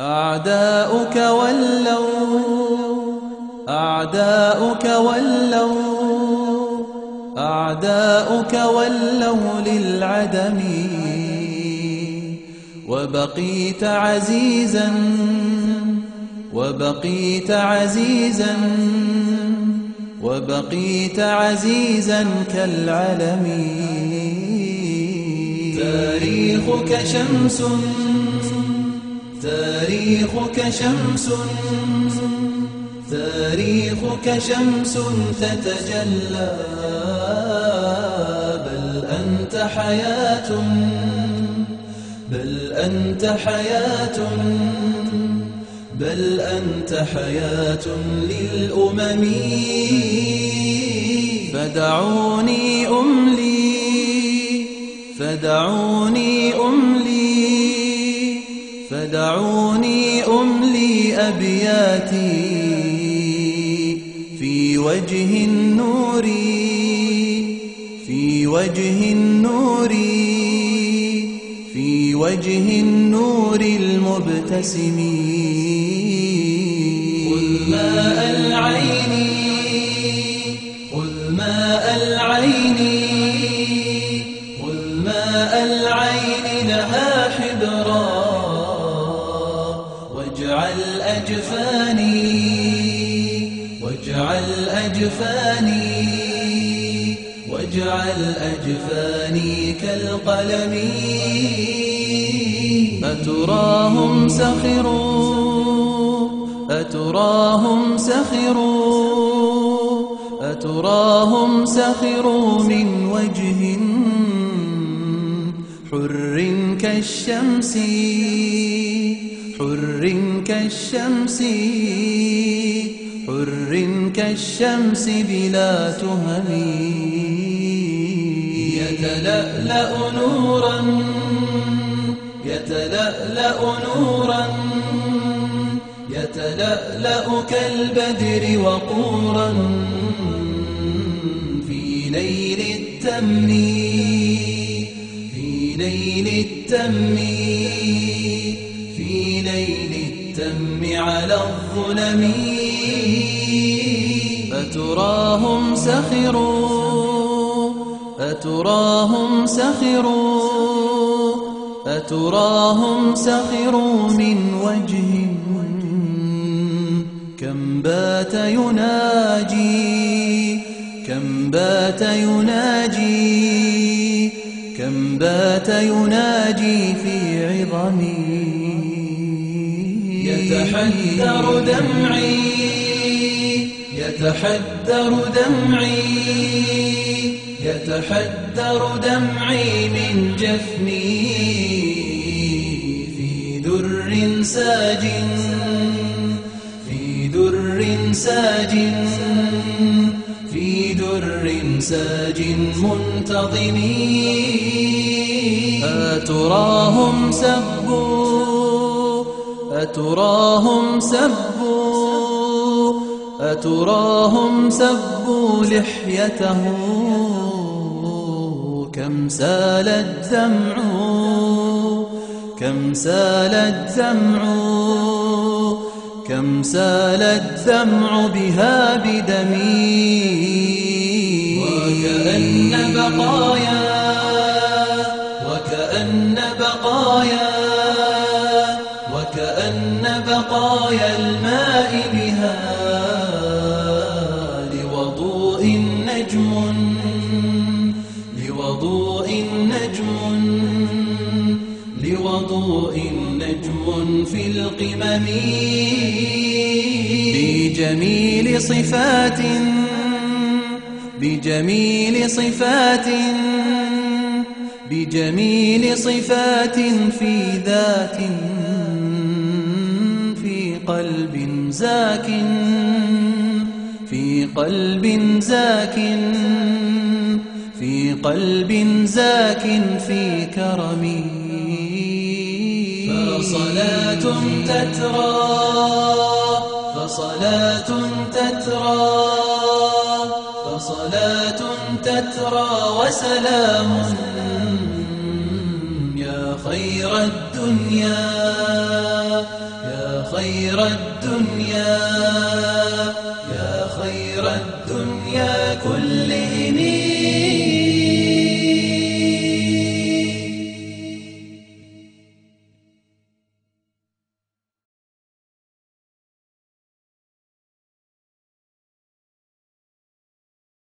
أعداؤك ولوا أعداؤك ولوا أعداؤك ولوا للعدم. وبقيت عزيزا وبقيت عزيزا وبقيت عزيزا كالعلم. تاريخك شمس. تاريخك شمس. تاريخك شمس تتجلى. بل أنت حياة. بل أنت حياة. بل أنت حياة للأمم. فدعوني أملي. فدعوني أملي. فدعوني أملي أبياتي في وجه النور في وجه النور في وجه النور المبتسم. خذ ماء أجفاني واجعل أجفاني واجعل أجفاني كالقلم. أتراهم سخروا أتراهم سخروا أتراهم سخروا من وجه حر كالشمس. كالشمس حر كالشمس بلا تهم يتلألأ نورا يتلألأ نورا يتلألأ كالبدر وقورا. في ليل التم في ليل التم في ليل التم على الظلم أتراهم سخروا أتراهم سخروا أتراهم سخروا من وجه كم بات يناجي كم بات يناجي كم بات يناجي في عظمي يتحدر دمعي يتحدر دمعي يتحدر دمعي من جفني في در ساج في در ساج في در ساج منتظم أتراهم سبوا أتراهم سبوا أتراهم سبوا لحيته كم سال الدمع كم سال الدمع كم سال الدمع بها بدمي. وكأن بقايا وكأن بقايا الماء بها لوضوء نجم لوضوء نجم لوضوء نجم في القمم. بجميل صفات بجميل صفات بجميل صفات في ذات في قلب زاك في قلب زاك في قلب زاك في كرمي فصلاة تترى فصلاة تترى فصلاة تترى وسلام. يا خير الدنيا. يا خير الدنيا يا خير الدنيا كل إني